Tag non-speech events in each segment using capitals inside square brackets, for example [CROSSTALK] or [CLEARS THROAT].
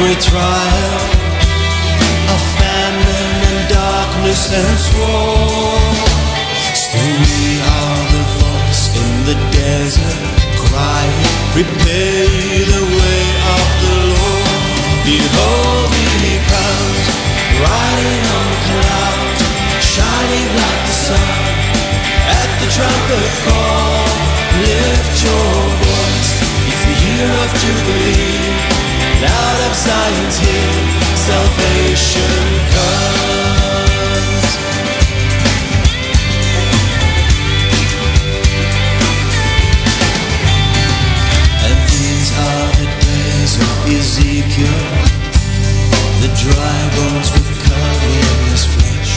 great trial, of famine and darkness and swore, still we are the voice in the desert, crying, prepare the way of the Lord. Behold, he comes, riding on a cloud, shining like the sun. At the trumpet call, lift your voice. It's the year of Jubilee. Out of salvation comes. And these are the days of Ezekiel. The dry bones flesh.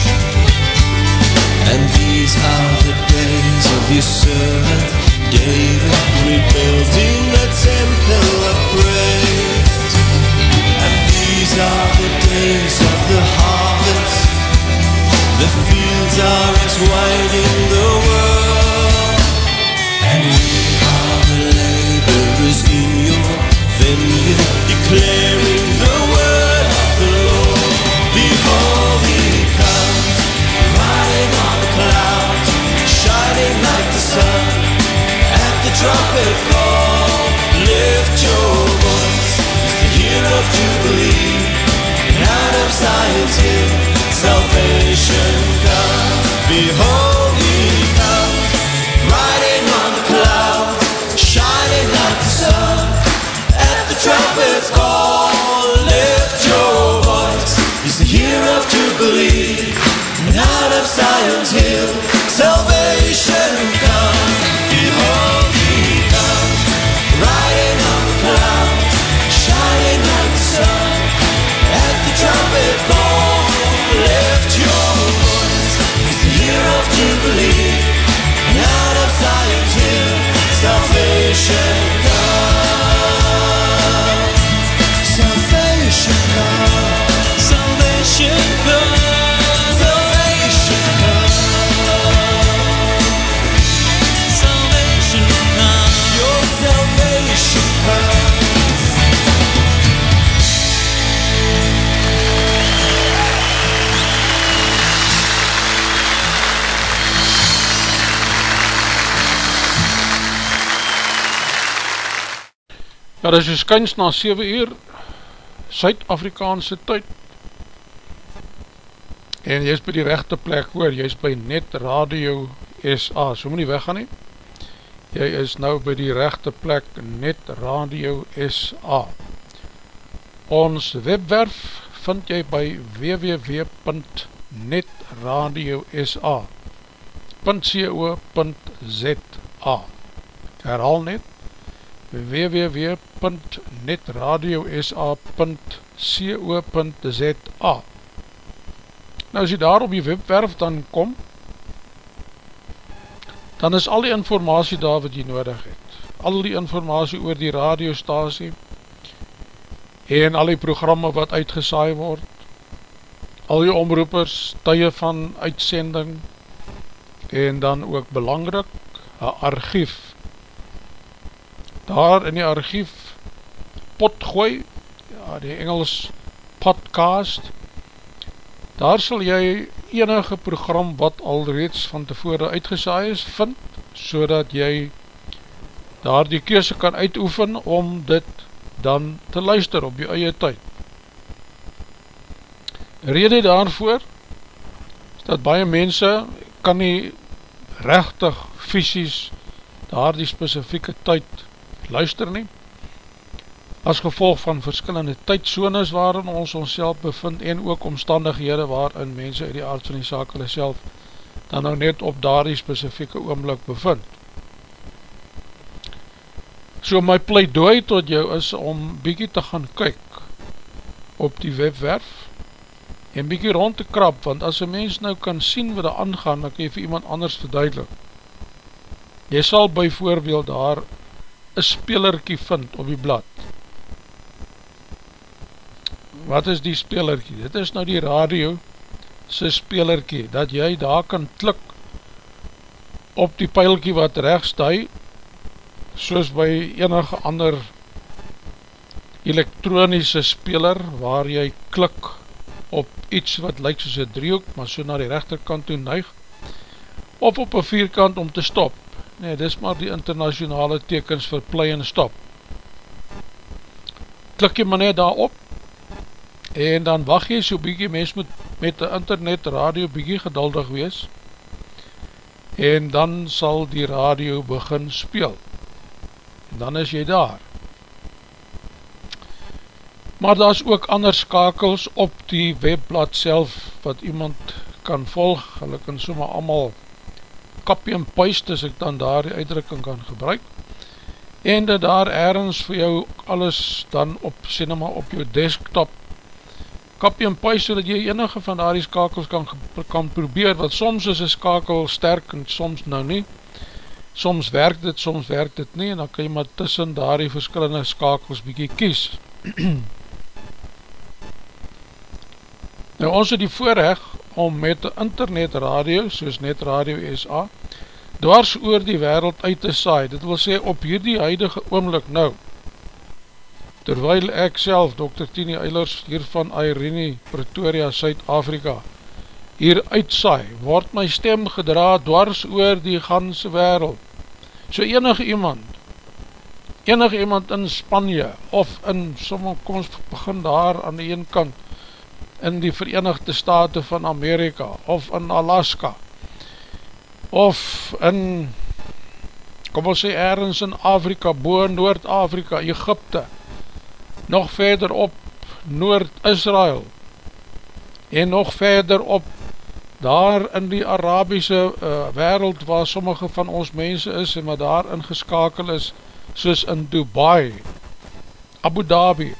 And these are the days of servant David, rebuilding the temple of praise. stars wide in the world. Dit is kyns na 7 uur Suid-Afrikaanse tyd. En jy is by die rechte plek hoor, jy is by Net Radio SA, so moet nie weggaan nie. Jy is nou by die rechte plek Net Radio SA ons webwerf vind jy by www.netradiosa.co.za herhaal net www.netradiosa.co.za Nou as jy daar op die webwerf dan kom dan is al die informatie daar wat jy nodig het. Al die informatie oor die radiostasie en al die programme wat uitgesaai word. Al die omroepers, tye van uitsending en dan ook belangrik een archief daar in die archief potgooi, ja, die Engels podcast, daar sal jy enige program wat al reeds van tevore uitgesaai is, vind, so dat jy daar die keuze kan uitoefen om dit dan te luister op jy eie tyd. Rede daarvoor, is dat baie mense kan nie rechtig fysisk daar die specifieke tyd luister nie as gevolg van verskillende tydsones waarin ons ons self bevind en ook omstandighede waarin mense uit die aard van die saak hulle self dan nou net op daar die specifieke oomlik bevind so my pleidooi tot jou is om bykie te gaan kyk op die webwerf en bykie rond te krap, want as een mens nou kan sien wat er aangaan, dan kan jy vir iemand anders verduidelik. Jy sal byvoorbeeld daar een spelerkie vind op die blad. Wat is die spelerkie? Dit is nou die radio sy spelerkie, dat jy daar kan klik op die pijlkie wat recht stuig, soos by enige ander elektronische speler, waar jy klik op iets wat lyk soos een driehoek, maar so na die rechterkant toe neig, of op een vierkant om te stop. Nee, dis maar die internationale tekens vir play en stop. Klik jy maar net daar op, en dan wacht jy so bykie, mens moet met die internet radio bykie geduldig wees, en dan sal die radio begin speel, en dan is jy daar. Maar daar is ook ander skakels op die webblad self wat iemand kan volg, hulle kan soma allemaal kapie en puist as ek dan daar die uitdrukking kan gebruik. En dat daar ergens vir jou alles dan op cinema op jou desktop kapie en puist so dat jy enige van daar die skakels kan, kan probeer, want soms is een skakel sterk en soms nou nie. Soms werk dit, soms werk dit nie en dan kan jy maar tussen daar die verskillende skakels bykie kies. [CLEARS THROAT] Nou ons het die voorrecht om met internet radio, soos net radio SA, dwars oor die wereld uit te saai. Dit wil sê op hierdie huidige oomlik nou, terwyl ek self, Dr. Tini Eilers, hier van Irene, Pretoria, Suid-Afrika, hier uitsaai, word my stem gedra dwars oor die ganse wereld. So enig iemand, enig iemand in Spanje, of in, kom ons begin daar aan die ene kant, in die Verenigde Staten van Amerika, of in Alaska, of in, kom ons sê ergens in Afrika, boe Noord-Afrika, Egypte, nog verder op Noord-Israel, en nog verder op daar in die Arabiese uh, wereld, waar sommige van ons mense is, en wat daar ingeskakel is, soos in Dubai, Abu Dhabi,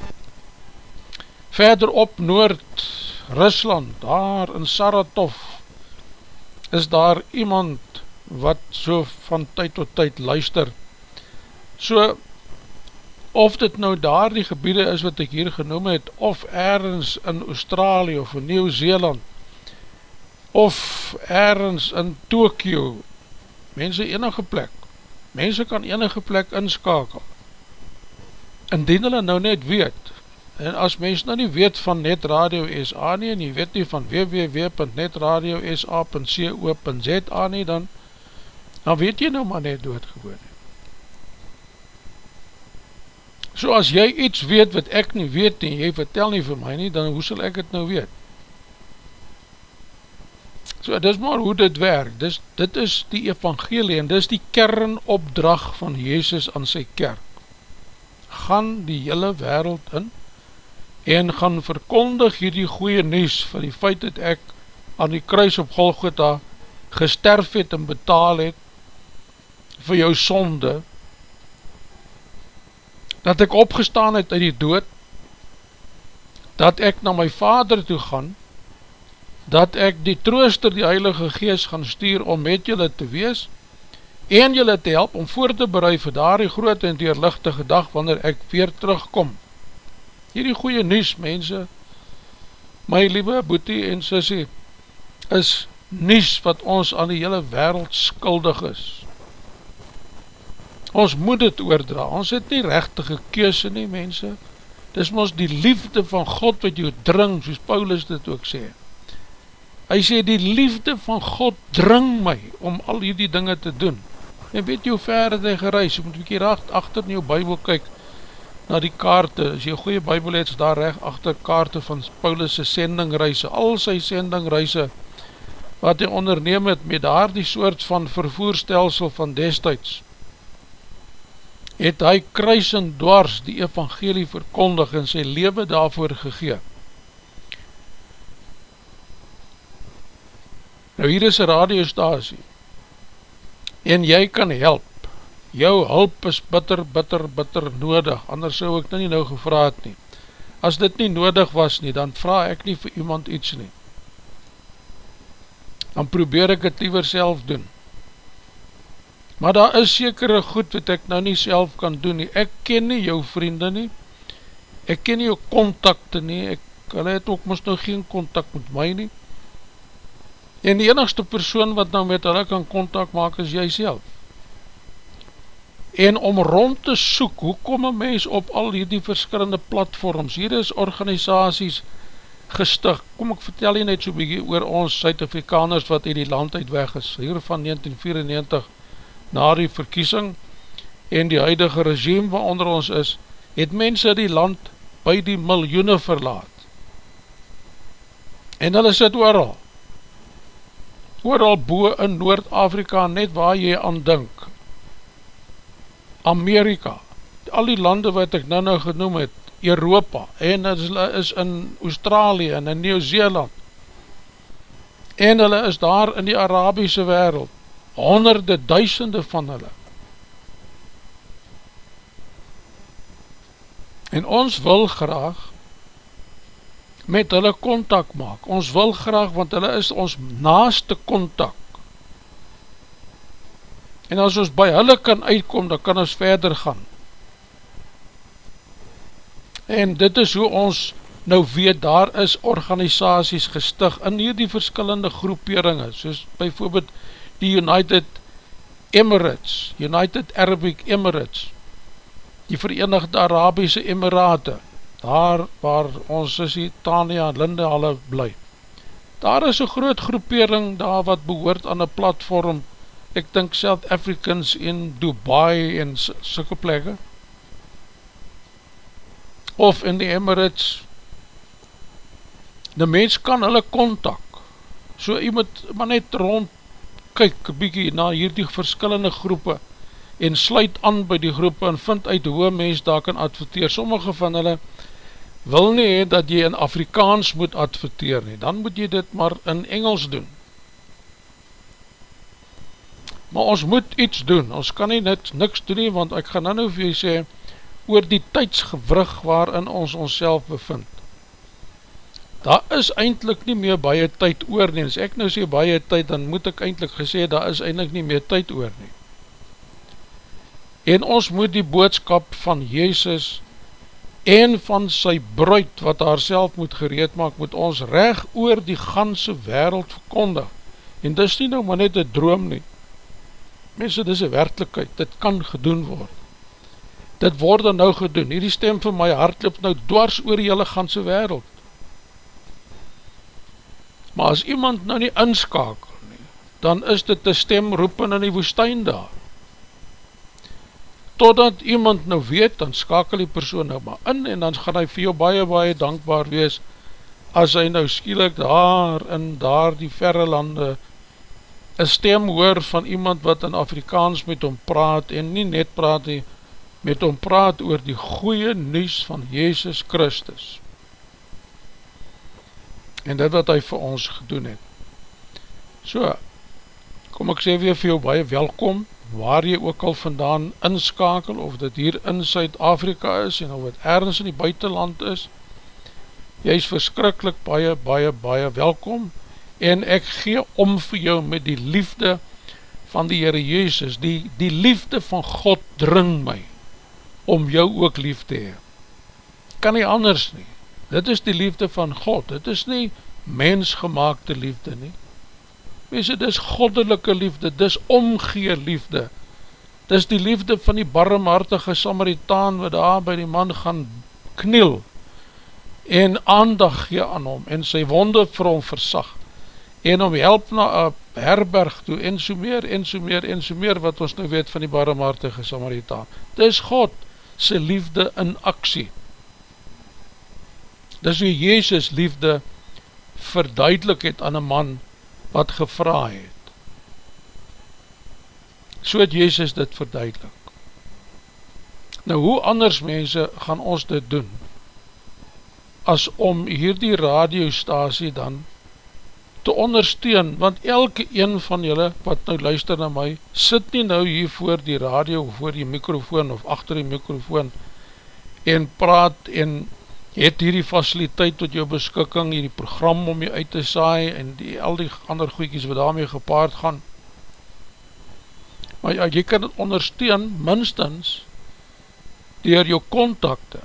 verder op Noord-Rusland, daar in Saratov, is daar iemand wat so van tyd tot tyd luister. So, of dit nou daar die gebiede is wat ek hier genoem het, of ergens in Australië of in Nieuw-Zeeland, of ergens in Tokio, mense enige plek, mense kan enige plek inskakel, indien hulle nou net weet, En as mens nou nie weet van Net Radio SA nie, en jy weet nie van www.netradio.sa.co.za nie, dan, dan weet jy nou maar net doodgewoon. So as jy iets weet wat ek nie weet nie, jy vertel nie vir my nie, dan hoe sal ek het nou weet? So dis maar hoe dit werk, dis, dit is die evangelie, en dis die kernopdrag van Jezus aan sy kerk. Gaan die hele wereld in, en gaan verkondig hierdie goeie nies van die feit dat ek aan die kruis op Golgotha gesterf het en betaal het vir jou sonde dat ek opgestaan het uit die dood dat ek na my vader toe gaan dat ek die trooster die heilige gees gaan stuur om met julle te wees en julle te help om voor te bereid vir daar die groot en deurlichtige dag wanneer ek weer terugkom hierdie goeie nies mense, my liewe boetie en sissie, is nies wat ons aan die hele wereld skuldig is. Ons moet het oordra, ons het nie rechtige keuse nie mense, dis ons die liefde van God wat jou dring, soos Paulus dit ook sê. Hy sê die liefde van God dring my om al hierdie dinge te doen. En weet jy hoe ver het hy gereis, jy moet een keer achter in jou bybel kyk, na die kaarte, as jy goeie bybel het, daar recht achter kaarte van Paulus' sendingreise, al sy sendingreise, wat hy onderneem het met daar die soort van vervoerstelsel van destijds, het hy kruis en dwars die evangelie verkondig en sy leven daarvoor gegeen. Nou hier is een radiostasie, en jy kan help, jou hulp is bitter, bitter, bitter nodig, anders sou ek nou nie nou gevraad nie. as dit nie nodig was nie, dan vraag ek nie vir iemand iets nie. Dan probeer ek het liever self doen. Maar daar is sekere goed wat ek nou nie self kan doen nie. Ek ken nie jou vriende nie. Ek ken nie jou contacte nie. Ek, hulle het ook mis nou geen contact met my nie. En die enigste persoon wat nou met hulle kan contact maak is jy self. En om rond te soek, hoe kom een mens op al die verskillende platforms? Hier is organisaties gestig. Kom ek vertel jy net so bykie oor ons Suid-Afrikaners wat in die land uit weg is. Hier van 1994 na die verkiesing en die huidige regime wat onder ons is, het mense die land by die miljoene verlaat. En hulle sit ooral. Ooral boe in Noord-Afrika, net waar jy aan dink. Amerika, al die lande wat ek nou nou genoem het, Europa, en hulle is in Australië en in Nieuw-Zeeland, en hulle is daar in die Arabiese wereld, honderde, duisende van hulle. En ons wil graag met hulle contact maak. Ons wil graag, want hulle is ons naaste contact. En as ons by hulle kan uitkom, dan kan ons verder gaan. En dit is hoe ons nou weet, daar is organisaties gestig in hierdie verskillende groeperingen, soos bijvoorbeeld die United Emirates, United Arabic Emirates, die Verenigde Arabiese Emirate, daar waar ons is die Tania en Linde alle bly. Daar is een groot groepering daar wat behoort aan een platform, ek dink South Africans in Dubai en sikke plekke, of in die Emirates, die mens kan hulle kontak, so iemand maar net rond kyk bykie na hierdie verskillende groepe en sluit aan by die groepe en vind uit hoe mens daar kan adverteer. Sommige van hulle wil nie dat jy in Afrikaans moet adverteer nie, dan moet jy dit maar in Engels doen. Maar ons moet iets doen, ons kan nie net niks doen nie, want ek gaan nou nou vir jy sê, oor die tydsgewrug waarin ons ons bevind daar is eindelijk nie meer baie tyd oor nie, as ek nou sê baie tyd, dan moet ek eindelijk gesê, daar is eindelijk nie meer tyd oor nie. En ons moet die boodskap van Jezus en van sy bruid, wat haar moet gereed maak, moet ons reg oor die ganse wereld verkondig. En dis nie nou maar net een droom nie. Mense, dis een werkelijkheid, dit kan gedoen word. Dit word nou gedoen, hierdie stem van my hart loop nou dwars oor die hele ganse wereld maar as iemand nou nie inskakel nie, dan is dit een stem roepen in die woestijn daar. Totdat iemand nou weet, dan skakel die persoon nou maar in, en dan gaan hy vir jou baie, baie dankbaar wees, as hy nou skielik daar in daar die verre lande, een stem hoor van iemand wat in Afrikaans met hom praat, en nie net praat nie, met hom praat oor die goeie nuus van Jezus Christus. En dit wat hy vir ons gedoen het. So, kom ek sê weer vir jou baie welkom, waar jy ook al vandaan inskakel, of dit hier in Suid-Afrika is, en of dit ergens in die buitenland is, jy is verskrikkelijk baie, baie, baie welkom, en ek gee om vir jou met die liefde van die Heere Jezus, die, die liefde van God dring my, om jou ook lief te hee. Kan nie anders nie. Dit is die liefde van God, dit is nie mensgemaakte liefde nie. Wees dit is goddelike liefde, dit is omgee liefde. Dit is die liefde van die barmhartige Samaritaan wat daar by die man gaan kniel en aandag gee aan hom en sy wonde vir hom versag en om help na een herberg toe en so meer en so meer en so meer wat ons nou weet van die barmhartige Samaritaan. Dit is God sy liefde in aksie dis hoe Jezus liefde verduidelik het aan een man wat gevra het. So het Jezus dit verduidelik. Nou hoe anders mense gaan ons dit doen as om hierdie radiostasie dan te ondersteun, want elke een van julle wat nou luister na my, sit nie nou hier voor die radio of voor die microfoon of achter die microfoon en praat en het hierdie faciliteit tot jou beskikking, hierdie program om jy uit te saai en die, al die ander goeikies wat daarmee gepaard gaan. Maar ja, jy kan het ondersteun minstens dier jou contacte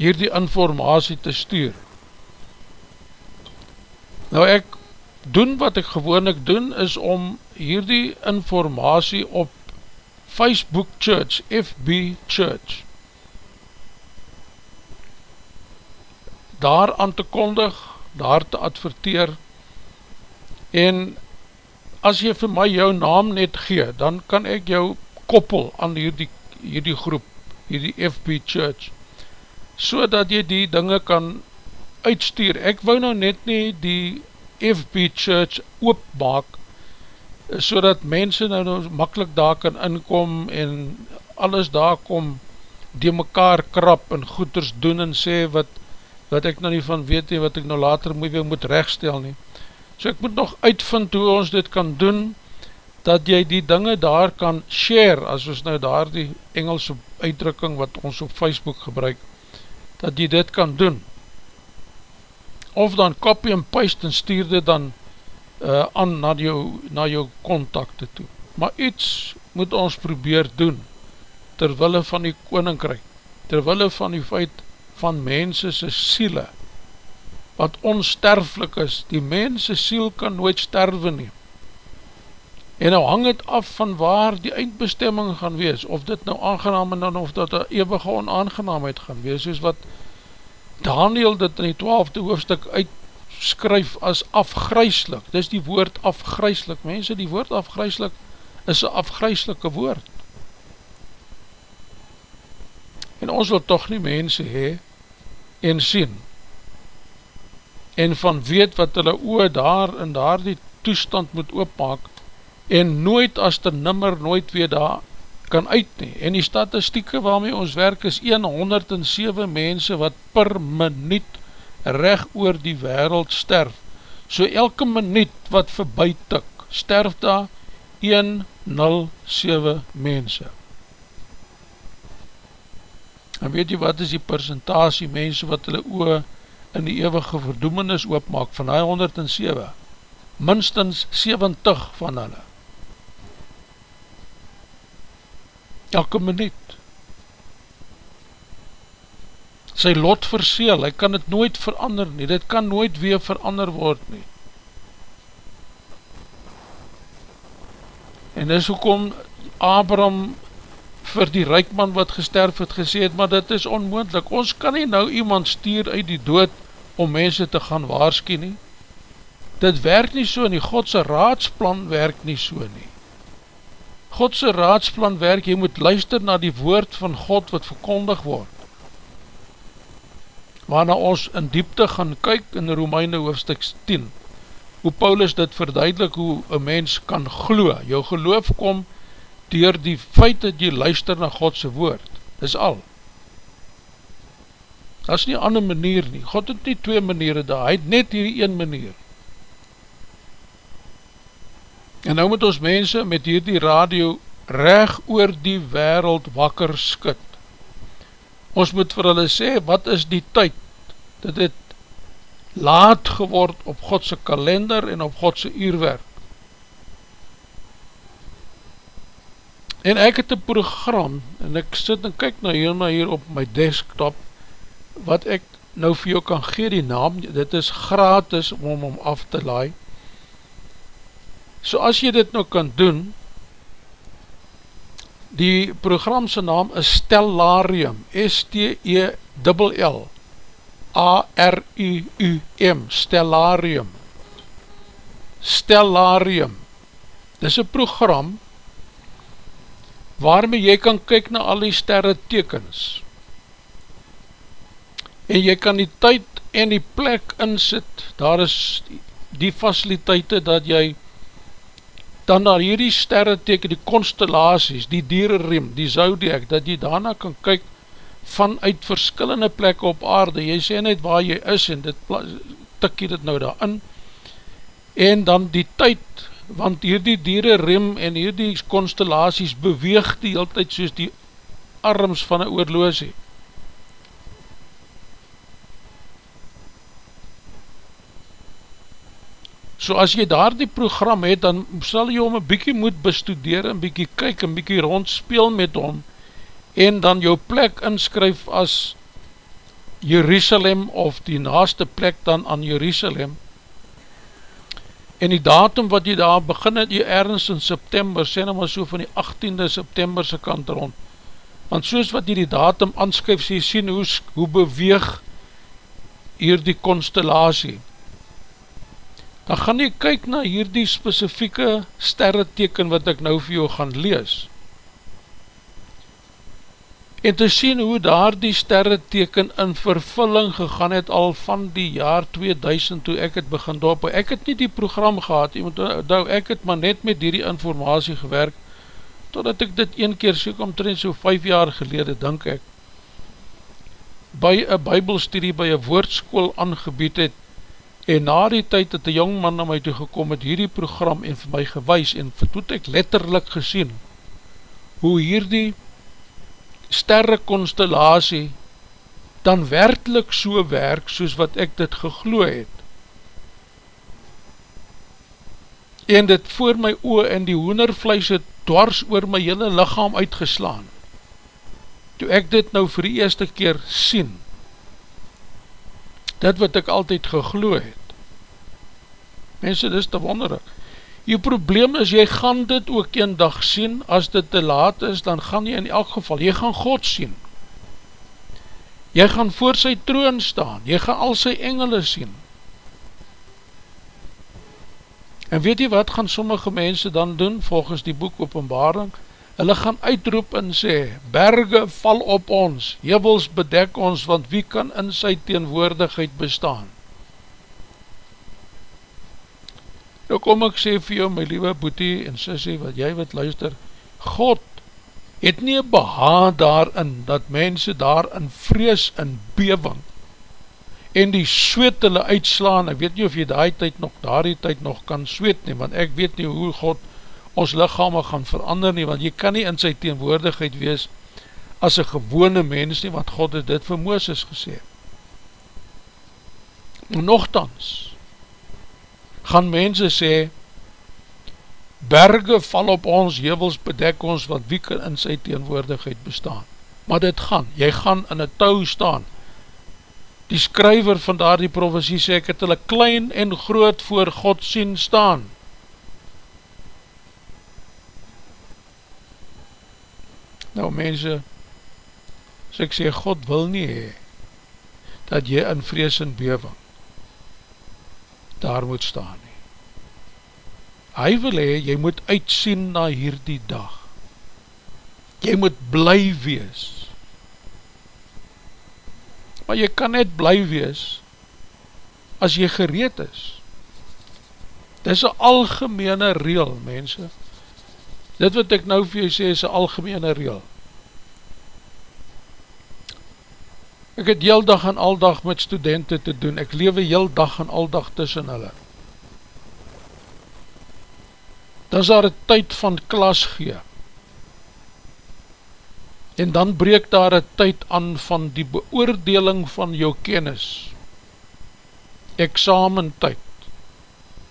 hierdie informatie te stuur. Nou ek doen wat ek gewoon ek doen is om hierdie informatie op Facebook Church, FB Church, daar aan te kondig, daar te adverteer, en as jy vir my jou naam net gee, dan kan ek jou koppel aan hierdie, hierdie groep, hierdie FB Church, so dat jy die dinge kan uitstuur. Ek wou nou net nie die FB Church oopmaak, so dat mense nou, nou makkelijk daar kan inkom en alles daar kom die mekaar krap en goeders doen en sê wat wat ek nou nie van weet nie, wat ek nou later moet, moet rechtstel nie. So ek moet nog uitvind hoe ons dit kan doen, dat jy die dinge daar kan share, as ons nou daar die Engelse uitdrukking wat ons op Facebook gebruik, dat jy dit kan doen. Of dan copy en paste en stuur dit dan uh, aan na jou, na jou contacte toe. Maar iets moet ons probeer doen, terwille van die koninkryk, terwille van die feit van mense se siele, wat onsterflik is, die mense siel kan nooit sterwe nie, en nou hang het af van waar die eindbestemming gaan wees, of dit nou aangenaam en dan of dat een eeuwige onaangenaamheid gaan wees, soos wat Daniel dit in die twaalfde hoofdstuk uitskryf as afgryslik, dis die woord afgryslik, mense die woord afgryslik is een afgryslike woord, en ons wil toch nie mense hee, en sien en van weet wat hulle oor daar in daar die toestand moet oopmaak en nooit as te nimmer nooit weer daar kan uit nie. En die statistieke waarmee ons werk is 107 mense wat per minuut recht oor die wereld sterf. So elke minuut wat verby tik, sterf daar 107 mense. En weet jy wat is die percentage mense wat hulle oor in die eeuwige verdoemenis oopmaak van die 107? Minstens 70 van hulle. Elke minuut. Sy lot verseel, hy kan het nooit verander nie, dit kan nooit weer verander word nie. En dis hoekom Abraham vir die reikman wat gesterf het gesê het, maar dit is onmoendlik, ons kan nie nou iemand stuur uit die dood om mense te gaan waarski nie, dit werk nie so nie, Godse raadsplan werk nie so nie, Godse raadsplan werk, jy moet luister na die woord van God wat verkondig word, waarna ons in diepte gaan kyk in Romeine hoofdstuk 10, hoe Paulus dit verduidelik, hoe een mens kan glo, jou geloof kom, dier die feit dat jy luister na Godse woord, is al. Dat is nie ander manier nie, God het nie twee maniere daar, hy het net hierdie een manier. En nou moet ons mense met hierdie radio reg oor die wereld wakker skit. Ons moet vir hulle sê, wat is die tyd, dat het laat geword op Godse kalender en op Godse uurwerk. En ek het een program, en ek sit en kyk nou hier, hier op my desktop, wat ek nou vir jou kan gee die naam, dit is gratis om om af te laai. So as jy dit nou kan doen, die programse naam is Stellarium, S-T-E-L-L, A-R-U-U-M, Stellarium. Stellarium. Dit is een program, waarmee jy kan kyk na al die sterre tekens en jy kan die tyd en die plek insit, daar is die faciliteite dat jy dan naar hierdie sterre teken, die constellaties, die dierenriem, die zodiac, dat jy daarna kan kyk vanuit verskillende plekke op aarde, jy sê net waar jy is en dit tik jy dit nou daar in en dan die tyd want hierdie dieren rem en hierdie constellaties beweeg die hele tyd soos die arms van een oorloosie. So as jy daar die program het, dan sal jy hom een bykie moet bestudeer, een bykie kyk, een bykie rondspeel met hom, en dan jou plek inskryf as Jerusalem, of die naaste plek dan aan Jerusalem, en die datum wat jy daar begin het, jy ergens in September, sê nou maar so van die 18de Septemberse kant rond, want soos wat jy die datum aanskryf, sê jy sien hoe, hoe beweeg hier die constellatie, dan gaan jy kyk na hierdie specifieke sterreteken wat ek nou vir jou gaan lees. En te sien hoe daar die sterreteken in vervulling gegaan het al van die jaar 2000 toe ek het begin doop. Ek het nie die program gehad, nou, ek het maar net met hierdie informatie gewerk, totdat ek dit een keer soek omtrent so 5 jaar gelede, denk ek, by een bybelstudie, by een woordskool aangebied het, En na die tyd het die jongman na my toe gekom met hierdie program en vir my gewys en vertoed ek letterlik gesien hoe hierdie sterre constellatie dan werkelijk so werk soos wat ek dit gegloe het. En dit voor my oor en die hoenervleis het dwars oor my hele lichaam uitgeslaan. Toe ek dit nou vir die eerste keer sien, dit wat ek altyd gegloe het, Mense, dit is te wonderig. Jy probleem is, jy gaan dit ook een dag sien, as dit te laat is, dan gaan jy in elk geval, jy gaan God sien. Jy gaan voor sy troon staan, jy gaan al sy engele sien. En weet jy wat gaan sommige mense dan doen, volgens die boek openbaring? Hulle gaan uitroep en sê, berge val op ons, jebels bedek ons, want wie kan in sy teenwoordigheid bestaan? Nou kom ek sê vir jou, my liewe boetie en sissie, wat jy wat luister, God het nie behaan daarin, dat mense daarin vrees en bewing, en die sweet hulle uitslaan, ek weet nie of jy die tyd nog, daar die tyd nog kan sweet nie, want ek weet nie hoe God ons lichaam gaan verander nie, want jy kan nie in sy teenwoordigheid wees, as een gewone mens nie, want God het dit vir Mooses gesê. Nogthans, gaan mense sê, berge val op ons, hevels bedek ons, wat wie kan in sy teenwoordigheid bestaan. Maar dit gaan, jy gaan in een touw staan. Die skryver van daar die profesie sê, ek het hulle klein en groot voor God sien staan. Nou mense, as ek sê, God wil nie hee, dat jy in vrees en bewing daar moet staan nie. Hy wil hee, jy moet uitsien na hierdie dag. Jy moet bly wees. Maar jy kan net bly wees as jy gereed is. Dit is een algemene reel, mense. Dit wat ek nou vir jy sê is een algemene reel. Ek het heel dag en al dag met studenten te doen, ek lewe heel dag en al dag tussen hulle. Dan is daar een tyd van klas gee. En dan breek daar een tyd aan van die beoordeling van jou kennis. Examentyd.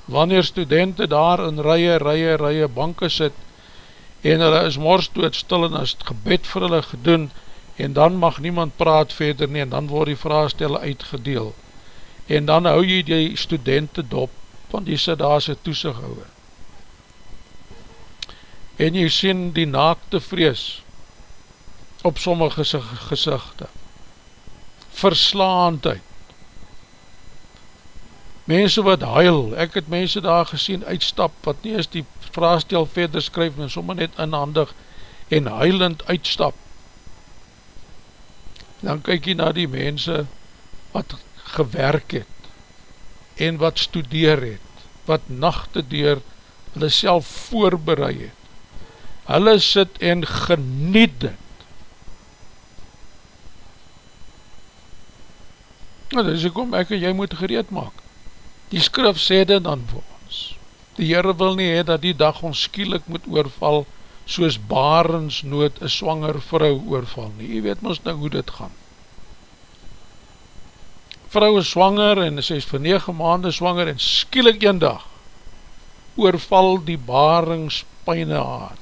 Wanneer studenten daar in rye, rye, rye banke sit, en hulle is mors dood stil en as het gebed vir hulle gedoen, en dan mag niemand praat verder nie, en dan word die vraagstelle uitgedeel, en dan hou jy die studenten dop, want die sit daar sy toesighouwe. En jy sien die naakte vrees op sommige gezichte, verslaandheid, mense wat huil, ek het mense daar gesien uitstap, wat nie is die vraagstel verder skryf, en sommer net inhandig, en huilend uitstap, dan kyk jy na die mense wat gewerk het en wat studeer het, wat nachte deur hulle self voorbereid het. Hulle sit en geniet dit. Nou, dis ek kom ek en jy moet gereed maak. Die skrif sê dit dan vir ons. Die Heere wil nie hee dat die dag ons skielik moet oorval, soos barensnood een swanger vrou oorval nie. Jy weet ons nou hoe dit gaan. Vrou is swanger en sy is vir 9 maanden swanger en skielik een dag oorval die baringspijne haar.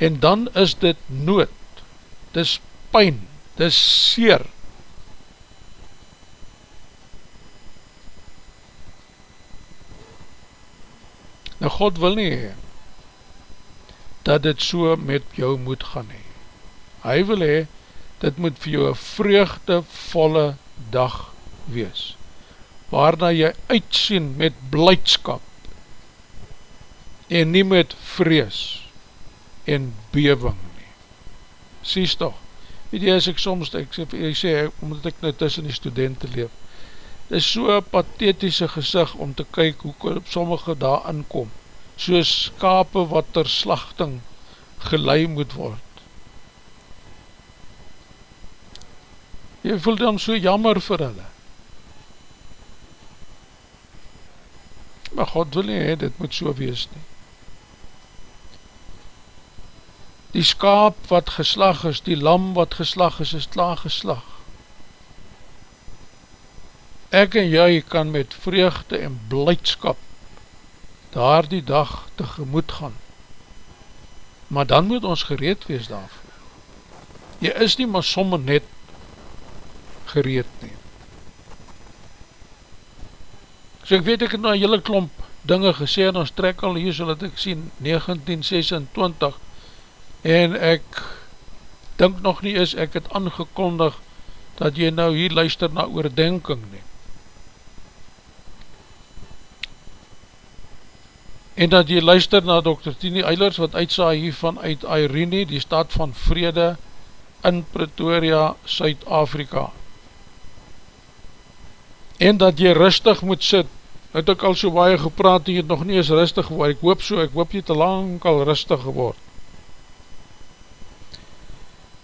En dan is dit nood, dis pijn, dis seer. Nou God wil nie hee, dat dit so met jou moet gaan hee. Hy wil hee, dit moet vir jou een vreugdevolle dag wees, waarna jy uitsien met blijdskap, en nie met vrees en bewing nie. Sies toch, weet jy as ek soms, ek sê, ek sê omdat ek nou tussen die studenten leef, dit is so pathetische gezicht om te kyk hoe sommige daar inkom, so skape wat ter slachting gelei moet word. Jy voel dan so jammer vir hulle. Maar God wil nie, he, dit moet so wees nie. Die skaap wat geslag is, die lam wat geslag is, is klaar geslag. Ek en jy kan met vreugde en blijdskap daar die dag tegemoet gaan. Maar dan moet ons gereed wees daarvoor. Jy is nie maar sommer net gereed nie. So ek weet ek het nou een hele klomp dinge gesê en ons trek al hier so dat ek sien 1926 en ek dink nog nie is, ek het aangekondig dat jy nou hier luister na oordenking nie. En dat jy luister na Dr. Tini Eilers wat uitsaai hier vanuit Irene, die stad van vrede in Pretoria, Suid-Afrika. En dat jy rustig moet sit, het ek al so baie gepraat, jy het nog nie eens rustig geword, ek hoop so, ek hoop jy te lang al rustig geword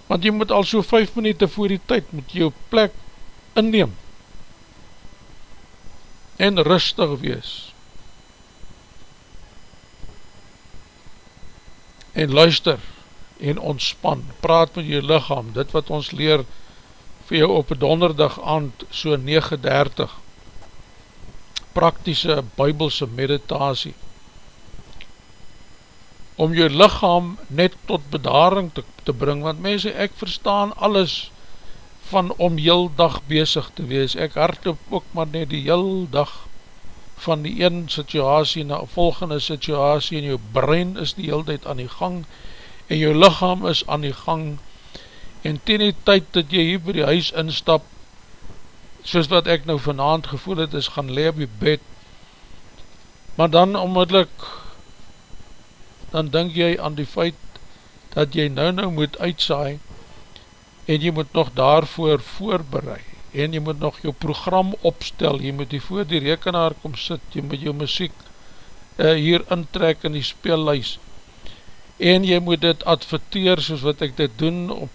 want jy moet al so 5 minuut voor die tyd, moet jy jou plek inneem, en rustig wees, en luister, en ontspan, praat met jou lichaam, dit wat ons leer, vir jou op donderdag aand, so 9.30, praktische bybelse meditasie, om jou lichaam net tot bedaring te, te bring, want mense, ek verstaan alles van om heel dag bezig te wees, ek hardop ook maar net die heel dag van die een situasie na volgende situasie, en jou brein is die heel tijd aan die gang, en jou lichaam is aan die gang, en ten die tyd dat jy hier by die huis instap, soos wat ek nou vanavond gevoel het, is gaan lewe op die bed, maar dan onmiddellik dan denk jy aan die feit dat jy nou nou moet uitsaai en jy moet nog daarvoor voorbereid en jy moet nog jou program opstel, jy moet die voor die rekenaar kom sit, jy moet jou muziek uh, hier intrek in die speelluis en jy moet dit adverteer soos wat ek dit doen op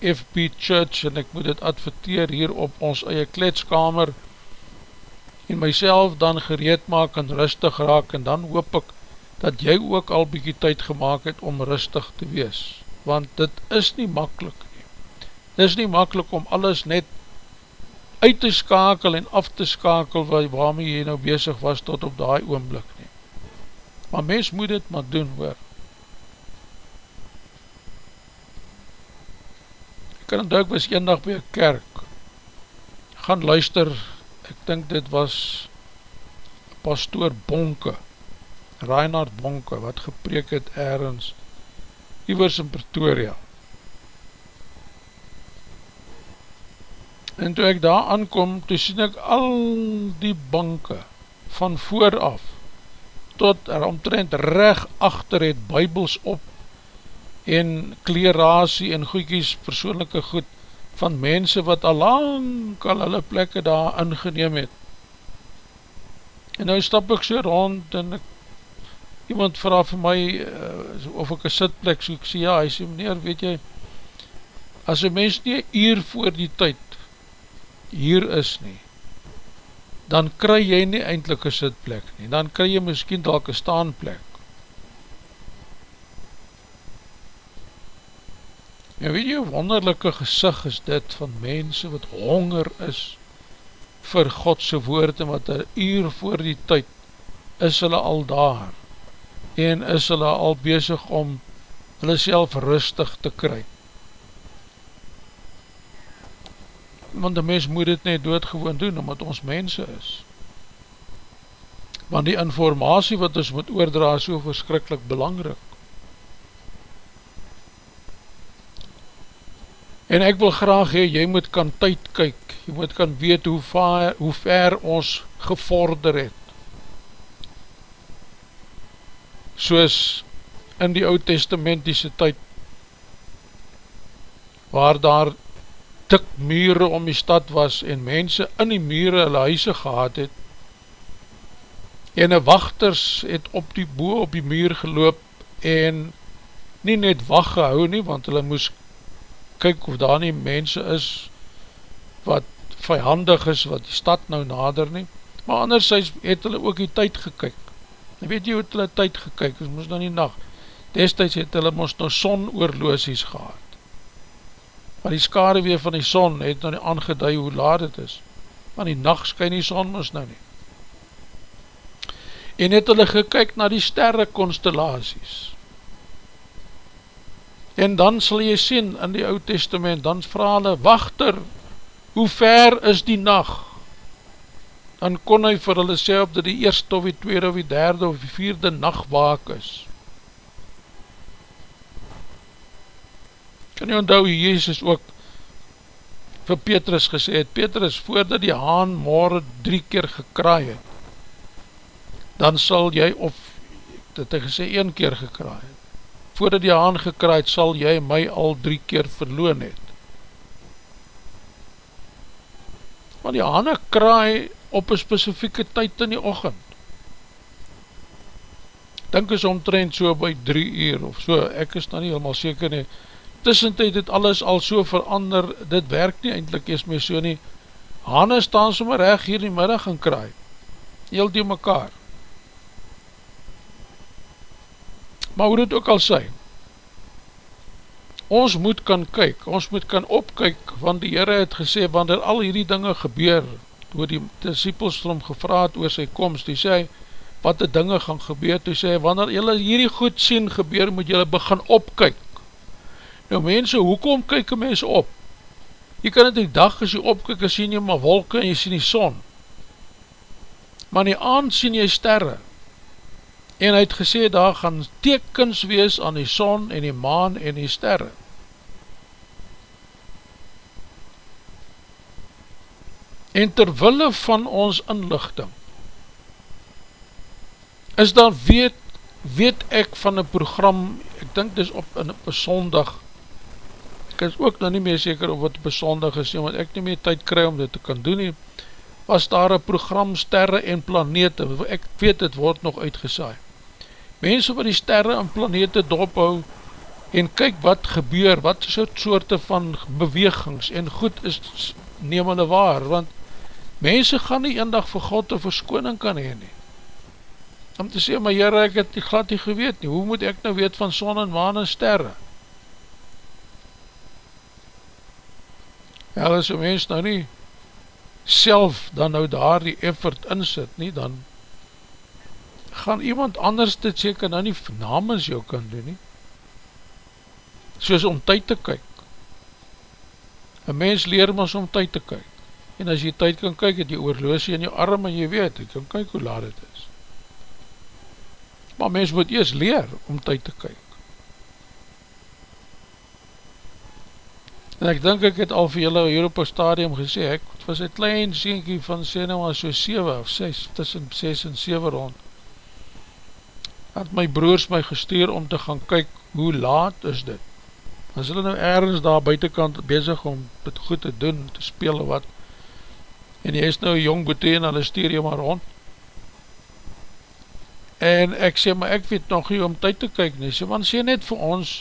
FB Church en ek moet dit adverteer hier op ons eie kletskamer en myself dan gereed maak en rustig raak. En dan hoop ek dat jy ook al bykie tyd gemaakt het om rustig te wees, want dit is nie makkelijk nie. Dit is nie makkelijk om alles net uit te skakel en af te skakel waar, waarmee jy nou bezig was tot op die oomblik nie. Maar mens moet dit maar doen hoor. Ek kan onthou ek was een dag by een kerk, gaan luister, ek dink dit was pastoor Bonke, Reinhard Bonke, wat gepreek het ergens, Ivers in Pretoria. En toe ek daar aankom, toe sien ek al die banke, van vooraf, tot er omtrent reg achter het bybels op, en klerasie en goeikies persoonlijke goed, van mense wat al lang al hulle plekke daar ingeneem het. En nou stap ek so rond, en ek iemand vraag vir my uh, of ek een sitplek soek, sê ja, hy sê meneer, weet jy, as een mens nie uur voor die tyd hier is nie, dan kry jy nie eindelijk een sitplek nie, dan kry jy miskien dalk een staanplek. En weet jy, wonderlijke gezicht is dit van mense wat honger is vir Godse woord en wat een uur voor die tyd is hulle al daar en is hulle al bezig om hulle self rustig te kry. Want die mens moet dit net doodgewoon doen, omdat ons mense is. Want die informatie wat ons moet oordra is so verskrikkelijk belangrik. En ek wil graag hee, jy moet kan tyd kyk, jy moet kan weet hoe ver, hoe ver ons gevorder het. Soos in die oud testamentiese tyd, waar daar dik mure om die stad was en mense in die mure hulle huise gehad het, en een wachters het op die boe op die muur geloop en nie net wacht gehou nie, want hulle moes kyk of daar nie mense is wat vijandig is, wat die stad nou nader nie, maar andersijds het hulle ook die tyd gekyk. En weet jy hoe het hulle tyd gekyk, het moes nou nie nacht, destijds het hulle moes nou sonoorloosies gehad. Maar die skare weer van die son het nou nie aangeduid hoe laat het is, maar die nacht skyn die son moes nou nie. En het hulle gekyk na die sterre constellaties, En dan sal jy sien in die oud testament, dan vraag hulle, wachter, hoe ver is die nacht? Dan kon hy vir hulle sê op dat die eerste of die tweede of die derde of die vierde nacht waak is. Kan jy onthou, Jezus ook vir Petrus gesê het, Petrus, voordat die haan morgen drie keer gekraai het, dan sal jy, of dit hy gesê, een keer gekraai het, voordat die haan gekraaid, sal jy my al drie keer verloon het. Want die haan kraai op een specifieke tyd in die ochend. Dink is omtrend so by drie uur of so, ek is dan nie helemaal seker nie. Tussentijd het alles al so verander, dit werk nie eindelijk eens meer so nie. Hane staan sommer recht hier in die middag en kraai. Heel die mekaar. maar hoe dit ook al sy, ons moet kan kyk, ons moet kan opkyk, want die Heere het gesê, wanneer al hierdie dinge gebeur, hoe die disciples vir hom gevraad oor sy komst, die sê, wat die dinge gaan gebeur, die sê, wanneer jylle hierdie goed sien gebeur, moet jylle begin opkyk. Nou mense, hoekom kyk een mens op? Jy kan het die dag as jy opkyk, sien jy maar wolke en jy sien die son. Maar in die aand sien jy sterre, en hy het gesê, daar gaan tekens wees aan die son en die maan en die sterre. En terwille van ons inlichting, is daar weet, weet ek van een program, ek dink dis op een besondig, ek is ook nou nie meer seker of wat besondig is, want ek nie meer tyd kry om dit te kan doen nie, was daar een program sterre en planete, ek weet het word nog uitgesaai mense wat die sterre en planete dophou en kyk wat gebeur, wat soort soorte van bewegings en goed is neem hulle waar, want mense gaan nie een dag vir God een verskoning kan heen nie. Om te sê, maar jyre, ek het die glad nie geweet nie, hoe moet ek nou weet van son en maan en sterre? Ja, as een mens nou nie self dan nou daar die effort insit nie, dan gaan iemand anders dit seker nou nie namens jou kan doen nie. Soos om tyd te kyk. Een mens leer mas om tyd te kyk. En as jy tyd kan kyk, het jy oorloosie in jou arm en jy weet, jy kan kyk hoe laat het is. Maar mens moet eers leer om tyd te kyk. En ek dink ek het al vir julle hier op een stadium gesê, ek was een klein sienkie van sê nou maar so 7 of 6, tussen 6 en 7 rond had my broers my gestuur om te gaan kyk hoe laat is dit. As hulle nou ergens daar buitenkant bezig om dit goed te doen, te speel wat, en jy is nou jong boete en hulle stuur jy maar rond, en ek sê, maar ek weet nog nie om tyd te kyk nie, sê, want sê net vir ons,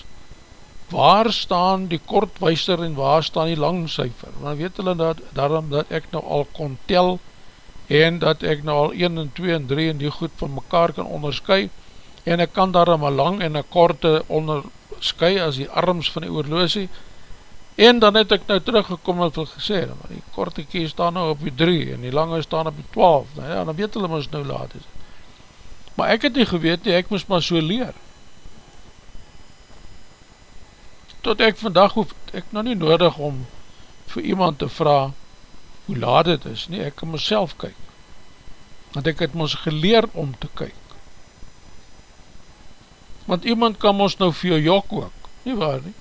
waar staan die kortwijster en waar staan die langcijfer, dan weet hulle dat, daarom dat ek nou al kon tel, en dat ek nou al 1 en 2 en 3 en die goed van mekaar kan onderskui, en ek kan daar een lang en een korte onderskui as die arms van die oorloosie, en dan het ek nou teruggekom en gesê, die korte kie staan nou op die 3, en die lange staan op die 12, nou ja, dan weet hulle ons nou laat is. Maar ek het nie geweet nie, ek moes maar so leer. Tot ek vandag hoef ek nou nie nodig om vir iemand te vraag hoe laat het is nie, ek kan myself kyk. Want ek het ons geleer om te kyk. Want iemand kan ons nou vir jou jok ook, nie waar nie?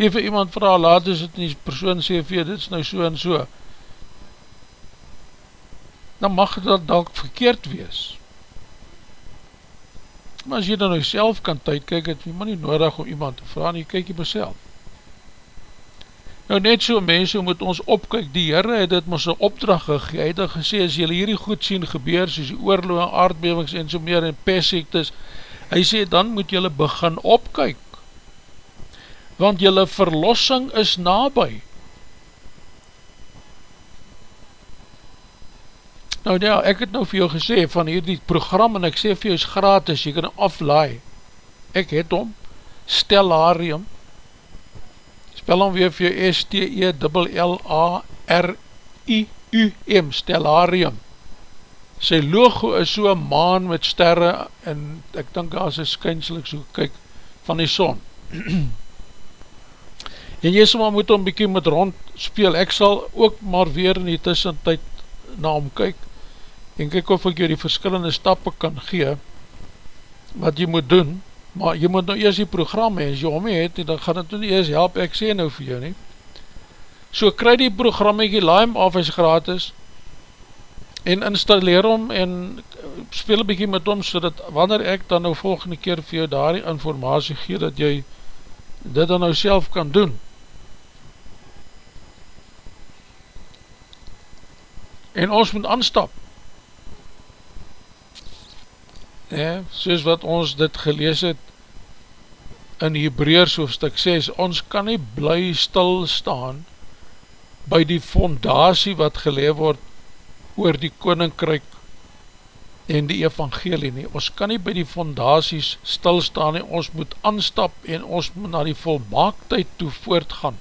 Jy vir iemand vraag, laat is het nie, persoon sê vir jy, dit is nou so en so. Dan mag dit dalk verkeerd wees. Maar as jy dan nou self kan tyd kyk, het jy maar nie nodig om iemand te vraag, nie kyk jy myself. Nou net so mense moet ons opkyk, die Heere het dit ons een opdracht gegeen, hy het gesê, as jy hierdie goed sien gebeur, soos die oorloog en aardbevings en so meer en pestsiektes, hy sê, dan moet jy begin opkyk, want jy verlossing is nabij. Nou ja, ek het nou vir jou gesê, van hierdie program, en ek sê vir jou is gratis, jy kan aflaai, ek het om, Stellarium, spel hom weer vir jou S-T-E-L-L-A-R-I-U-M Stellarium. Sy logo is so maan met sterre en ek dink daar is een skynsel ek so kyk van die son. [CLEARS THROAT] En jy sal maar moet hom bykie met rond speel. Ek sal ook maar weer in die tussentijd na hom kyk en kyk of ek jou die verskillende stappe kan gee wat jy moet doen maar jy moet nou eers die program hee, as jy hom het, dan gaan het nou nie eers help, ek sê nou vir jou nie. So kry die program ek, laai hem af as gratis, en installeer hom, en speel bykie met hom, so dat wanneer ek dan nou volgende keer vir jou daar die informatie gee, dat jy dit dan nou self kan doen. En ons moet aanstap, ja, soos wat ons dit gelees het in Hebreers hoofdstuk 6, ons kan nie bly stil staan by die fondatie wat geleef word oor die koninkryk en die evangelie nie. Ons kan nie by die fondaties stilstaan nie, ons moet aanstap en ons moet na die volmaaktheid toe voortgaan.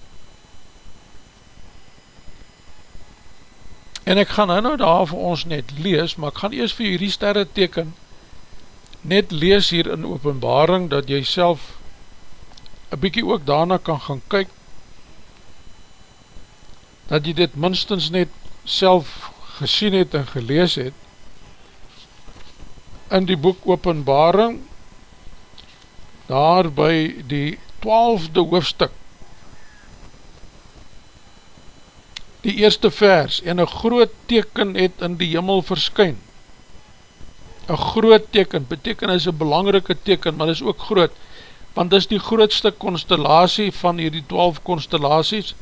En ek gaan nou nou daar vir ons net lees, maar ek gaan eers vir hierdie sterre teken net lees hier in openbaring dat jy self een bykie ook daarna kan gaan kyk dat jy dit minstens net self gesien het en gelees het. In die boek openbaring daar by die twaalfde hoofstuk die eerste vers en een groot teken het in die jimmel verskyn een groot teken, beteken is een belangrike teken, maar is ook groot, want is die grootste constellatie van die 12 constellaties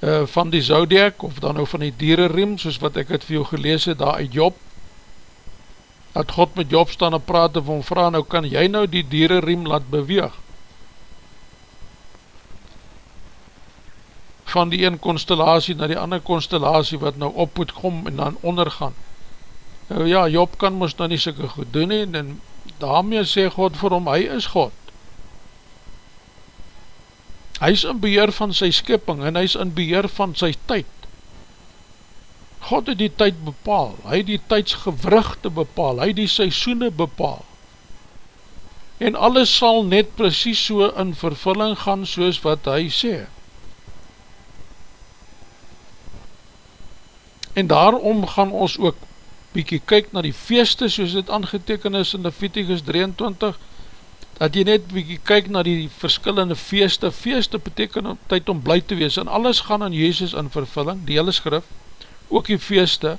uh, van die Zodiac, of dan nou van die dierenriem, soos wat ek het vir jou gelees het, daar uit Job, dat God met Job staan en praat en van vraag, nou kan jy nou die dierenriem laat beweeg, van die een constellatie na die ander constellatie, wat nou op moet kom en dan ondergaan, Nou ja, Job kan ons nou nie sikke goed doen nie, en daarmee sê God vir hom, hy is God. Hy is in beheer van sy skipping, en hy is in beheer van sy tyd. God het die tyd bepaal, hy het die tydsgewrugte bepaal, hy het die seisoene bepaal. En alles sal net precies so in vervulling gaan soos wat hy sê. En daarom gaan ons ook bykie kyk na die feeste soos dit aangeteken is in Leviticus 23 dat jy net bykie kyk na die verskillende feeste. Feeste beteken om tyd om blij te wees en alles gaan aan Jezus in vervulling die hele skrif, ook die feeste.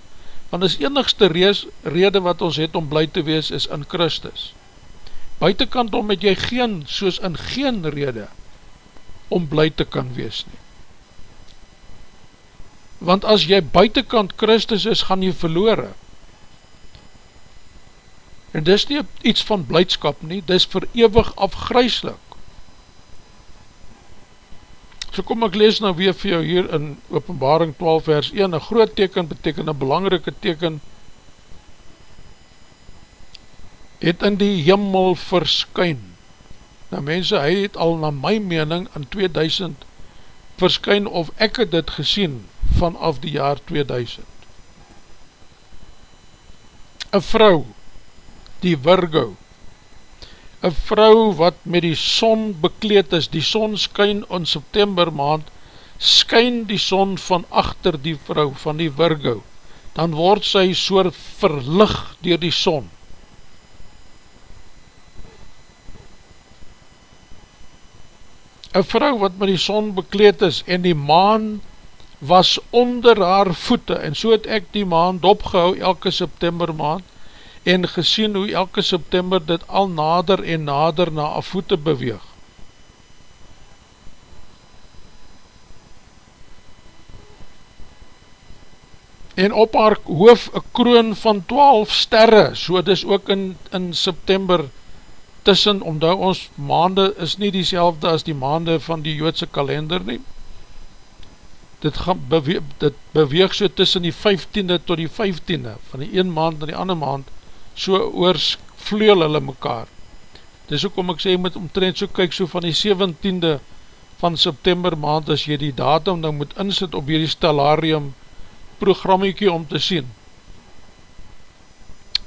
Want is enigste rees, rede wat ons het om blij te wees is in Christus. Buitenkant om het jy geen soos in geen rede om blij te kan wees nie. Want as jy buitenkant Christus is, gaan jy verloore En dis nie iets van blijdskap nie, dis verewig afgryslik. So kom ek lees nou weer vir jou hier in openbaring 12 vers 1, een groot teken beteken een belangrike teken, het in die jimmel verskyn. Nou mense, hy het al na my mening in 2000 verskyn of ek het dit gesien vanaf die jaar 2000. Een vrou die Virgo. Een vrou wat met die son bekleed is, die son skyn in September maand, skyn die son van achter die vrou, van die Virgo, dan word sy soort verlig dier die son. Een vrou wat met die son bekleed is en die maan was onder haar voete en so het ek die maan opgehou elke September maand en gesien hoe elke September dit al nader en nader na haar voete beweeg. En op haar hoof een kroon van 12 sterre, so dis ook in, in September tussen, omdat ons maande is nie die as die maande van die Joodse kalender nie. Dit, gaan beweeg, dit beweeg so tussen die 15e tot die 15e, van die een maand na die ander maand, so oorsvleel hulle mekaar. Dis ook om ek sê, moet omtrent so kyk so van die 17e van September maand, as jy die datum nou moet insit op hierdie stellarium programmiekie om te sien,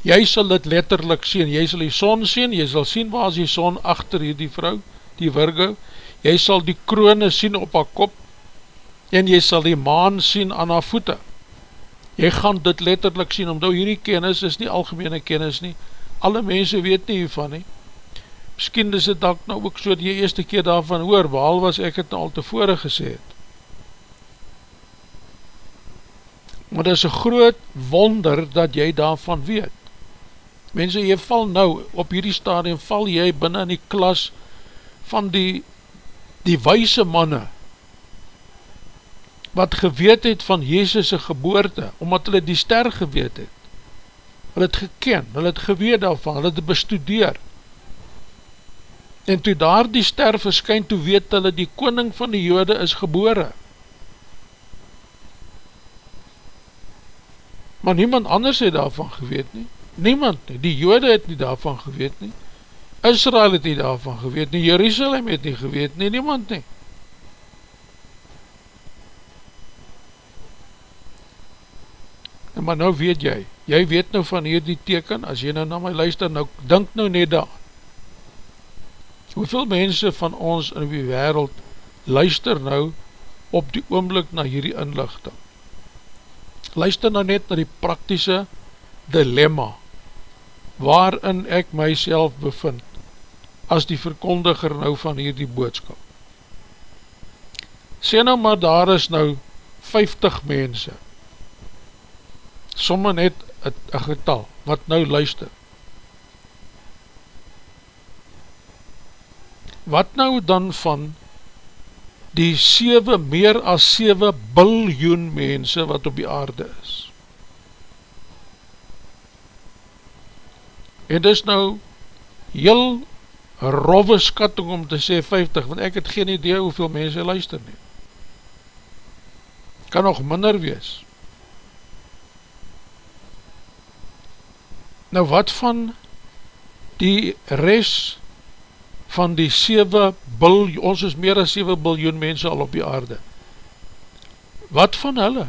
jy sal dit letterlik sien, jy sal die son sien, jy sal sien waar is die son achter hierdie vrou, die Virgo, jy sal die kroone sien op haar kop, en jy sal die maan sien aan haar voete, jy gaan dit letterlik sien, omdat hierdie kennis is nie algemene kennis nie, alle mense weet nie hiervan nie, miskien is dit ook nou ook so, die eerste keer daarvan hoor, behalve was ek het al tevore gesê het, maar dit is een groot wonder dat jy daarvan weet, Mense, jy val nou, op hierdie stadium val jy binnen in die klas van die, die wijse manne, wat geweet het van Jezus' geboorte, omdat hulle die ster geweet het. Hulle het geken, hulle het geweet daarvan, hulle het bestudeer. En toe daar die ster verskyn, toe weet hulle die koning van die jode is gebore. Maar niemand anders het daarvan geweet nie. Niemand nie, die jode het nie daarvan geweet nie, Israel het nie daarvan geweet nie, Jerusalem het nie geweet nie, niemand nie. Maar nou weet jy, jy weet nou van hier die teken, as jy nou na my luister, nou dink nou net daar. Hoeveel mense van ons in die wereld luister nou op die oomblik na hierdie inlichting? Luister nou net na die praktische dilemma waarin ek myself bevind as die verkondiger nou van hierdie boodskap. Sê nou maar daar is nou 50 mense, somme net een getal, wat nou luister. Wat nou dan van die 7, meer as 7 biljoen mense wat op die aarde is? en dis nou heel rove skatting om te sê 50, want ek het geen idee hoeveel mense luister nie. Kan nog minder wees. Nou wat van die res van die 7 biljoen, ons is meer as 7 biljoen mense al op die aarde. Wat van hulle?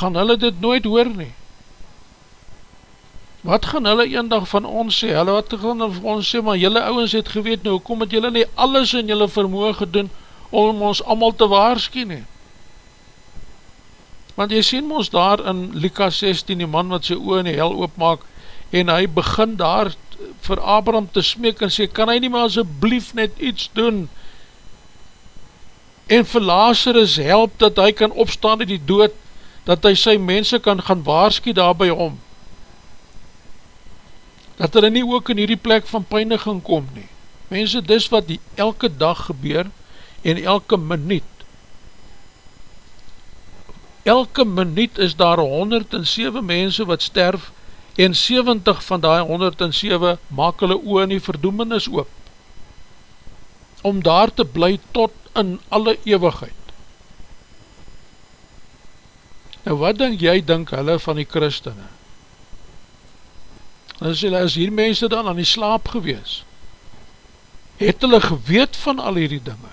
Gaan hulle dit nooit hoor nie? wat gaan hulle een dag van ons sê, hulle wat gaan hulle van ons sê, maar julle ouwens het geweet nou, kom het julle nie alles in julle vermoe gedoen, om ons allemaal te waarskie nie. Want jy sien ons daar in Lika 16, die man wat sy oor in die hel oopmaak, en hy begin daar vir Abraham te smeek en sê, kan hy nie maar asjeblief net iets doen, en vir Lazarus help dat hy kan opstaan in die dood, dat hy sy mense kan gaan waarskie daar by hom, dat hulle nie ook in hierdie plek van pijniging kom nie. Mense, dis wat die elke dag gebeur en elke minuut. Elke minuut is daar 107 mense wat sterf en 70 van die 107 maak hulle oor in die verdoemenis oop. Om daar te bly tot in alle eeuwigheid. Nou wat denk jy, denk hulle van die christene? dan sê hulle, is hier mense dan aan die slaap gewees? Het hulle geweet van al hierdie dinge?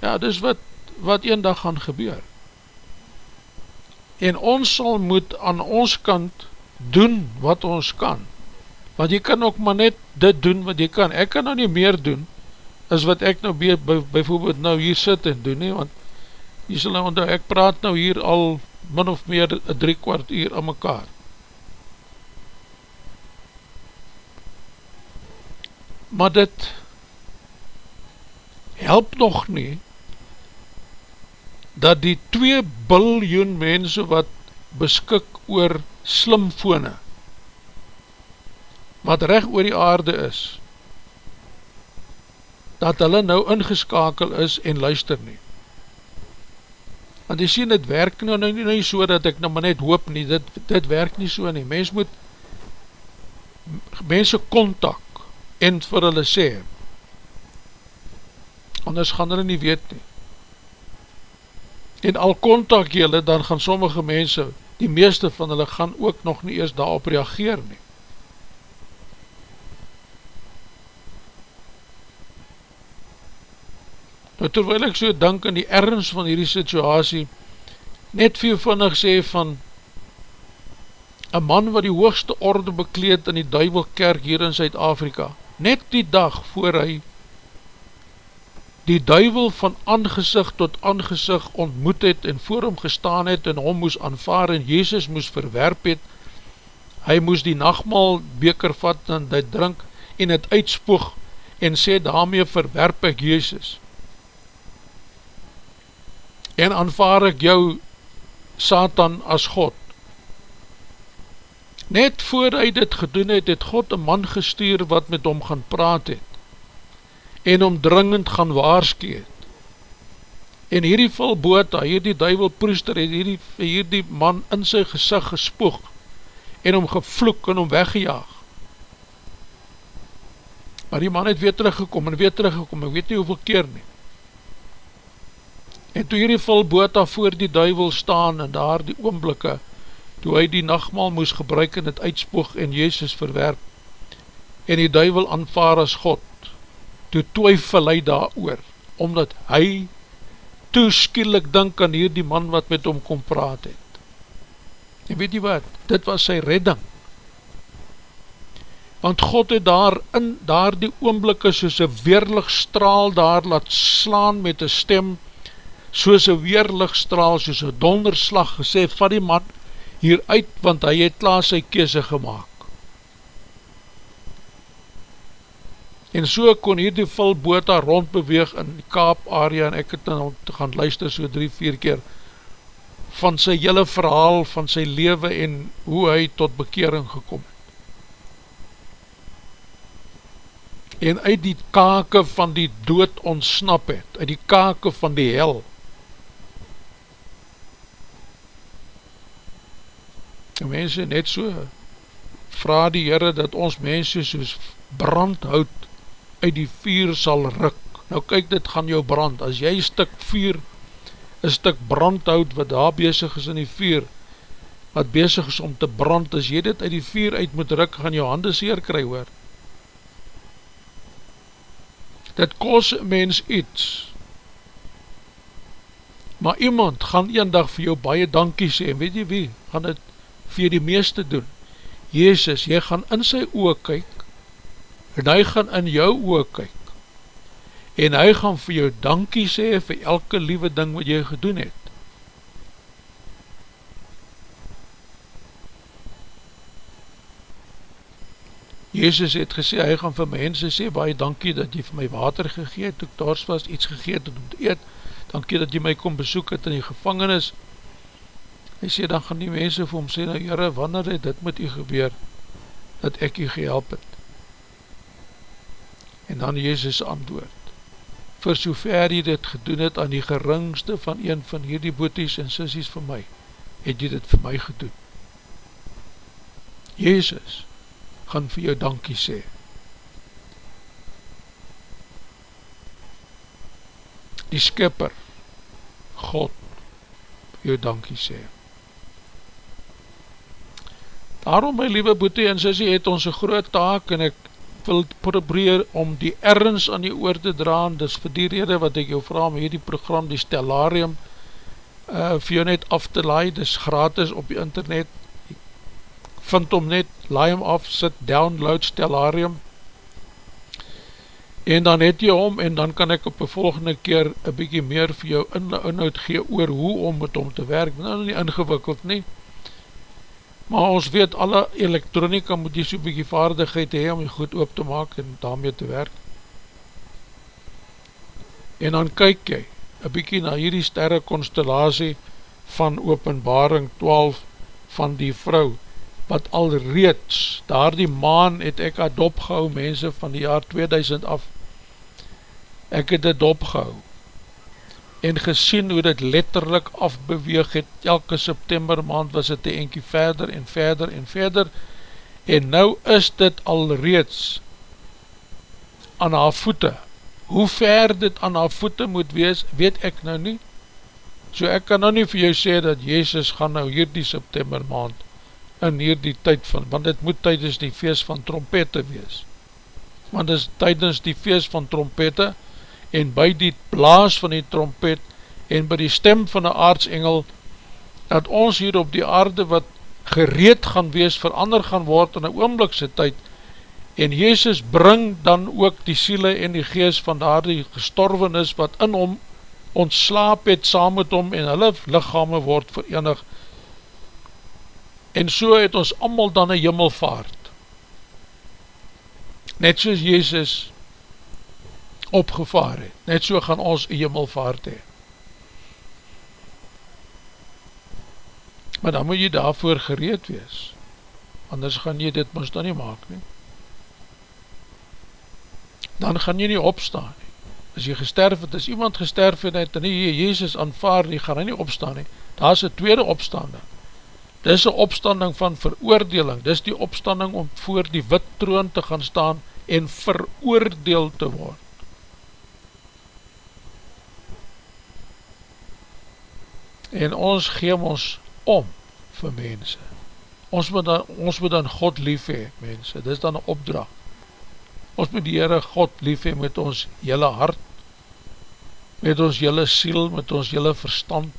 Ja, dis wat, wat een dag gaan gebeur. en ons sal moet aan ons kant doen wat ons kan, want jy kan ook maar net dit doen wat jy kan, ek kan nou nie meer doen, as wat ek nou by, bijvoorbeeld nou hier sit en doen nie, want jy sal nou onthou, ek praat nou hier al min of meer drie kwart uur aan mekaar, maar dit help nog nie dat die 2 biljoen mense wat beskik oor slimfone wat recht oor die aarde is dat hulle nou ingeskakel is en luister nie want jy sien het werk nou, nou nie, nie so dat ek nou maar net hoop nie dit, dit werk nie so nie mens moet mense kontak en vir hulle sê, anders gaan hulle nie weet nie. En al kontak julle, dan gaan sommige mense, die meeste van hulle gaan ook nog nie eers daarop reageer nie. Nou terwijl ek so denk in die ergens van hierdie situasie, net veel vinnig sê van een man wat die hoogste orde bekleed in die duivelkerk hier in Zuid-Afrika, net die dag voor hy die duivel van aangezicht tot aangezicht ontmoet het en voor hom gestaan het en hom moes aanvaar en Jezus moes verwerp het, hy moes die nachtmaal beker vat en dit drink en het uitspoeg en sê daarmee verwerp ek Jezus. En aanvaar ek jou Satan as God. Net voor hy dit gedoen het, het God een man gestuur wat met hom gaan praat het en hom dringend gaan waarskie het. En hierdie volboota, hierdie duivelproester het hierdie, hierdie man in sy gezicht gespoeg en hom gevloek en hom weggejaag. Maar die man het weer teruggekom en weer teruggekom, ek weet nie hoeveel keer nie. En toe hierdie volboota voor die duivel staan en daar die oomblikke toe hy die nachtmaal moes gebruik en het uitspoeg en Jezus verwerp en die duivel aanvaar as God toe twyfel hy daar oor omdat hy toeskielik dink aan hier die man wat met hom kom praat het. En weet jy wat, dit was sy redding. Want God het daar in daar die oomblikke soos een weerligstraal daar laat slaan met een stem soos een weerligstraal soos een donderslag gesê van die man hier uit, want hy het klaar sy kese gemaakt. En so kon hier die vulboota rondbeweeg in die kaap area en ek het dan te gaan luister so drie, vier keer van sy hele verhaal, van sy leven en hoe hy tot bekering gekom het. En uit die kake van die dood ontsnap het, uit die kake van die hel, en mense net so vraag die Heere dat ons mense soos brandhout uit die vuur sal ruk. Nou kyk dit gaan jou brand. As jy stuk vuur een stuk brandhout wat daar bezig is in die vuur wat bezig is om te brand as jy dit uit die vuur uit moet ruk gaan jou handen seer kry hoor. Dit kos mens iets. Maar iemand gaan een dag vir jou baie dankie sê en weet jy wie, gaan dit vir die meeste doen. Jezus, jy gaan in sy oor kyk, en hy gaan in jou oor kyk, en hy gaan vir jou dankie sê vir elke liewe ding wat jy gedoen het. Jezus het gesê, hy gaan vir mense sê, baie dankie dat jy vir my water gegeet, toe ek dars was, iets gegeet het om te eet, dankie dat jy my kom besoek het in die gevangenis, hy sê, dan gaan die mense vir hom sê, nou jyre, wanneer het dit met u gebeur, dat ek u gehelp het? En dan Jezus antwoord, vir so ver jy dit gedoen het aan die geringste van een van hierdie boeties en sissies vir my, het jy dit vir my gedoen. Jezus gaan vir jou dankie sê. Die skipper, God, jou dankie sê. Daarom my liewe boete en sissie het ons een groot taak en ek wil probeer om die ergens aan die oor te draan, dis vir die rede wat ek jou vraag om hierdie program, die Stellarium, uh, vir jou net af te laai, dis gratis op die internet, vind om net, laai hom af, sit, download, stellarium, en dan het jy hom, en dan kan ek op die volgende keer een bykie meer vir jou in, inhoud gee oor hoe om met hom te werk, nou nie ingewikkeld nie, maar ons weet alle elektronika moet jy so'n bykie vaardigheid hee om jy goed oop te maak en daarmee te werk, en dan kyk jy, een bykie na hierdie sterre constellatie van openbaring 12 van die vrou, wat al reeds, daar die maan het ek het opgehou, mense van die jaar 2000 af, ek het het opgehou, en gesien hoe dit letterlijk afbeweeg het, elke september maand was het een enkie verder en verder en verder, en nou is dit al reeds aan haar voete, hoe ver dit aan haar voete moet wees, weet ek nou nie, so ek kan nou nie vir jou sê dat Jezus gaan nou hier die september maand in hierdie tyd van, want dit moet tydens die feest van trompette wees. Want dit is tydens die feest van trompette, en by die blaas van die trompet, en by die stem van die aardsengel, dat ons hier op die aarde wat gereed gaan wees, verander gaan word in een oomblikse tyd, en Jezus bring dan ook die siele en die geest van daar die gestorven is, wat in hom ontslaap het saam met hom, en hulle lichame word verenig, en so het ons allemaal dan een jimmelvaart. Net soos Jezus opgevaar het, net so gaan ons een jimmelvaart hee. Maar dan moet jy daarvoor gereed wees, anders gaan jy dit ons dan nie maak nie. Dan gaan jy nie opstaan nie. As jy gesterf het, as iemand gesterf het en nie Jezus aanvaar nie, gaan hy nie opstaan nie. Daar is een tweede opstanding. Dis een opstanding van veroordeling, dis die opstanding om voor die wit troon te gaan staan en veroordeel te word. En ons geem ons om vir mense. Ons moet dan, ons moet dan God lief hee, mense, dis dan een opdracht. Ons moet die Heere God lief hee met ons jylle hart, met ons jylle siel, met ons jylle verstand,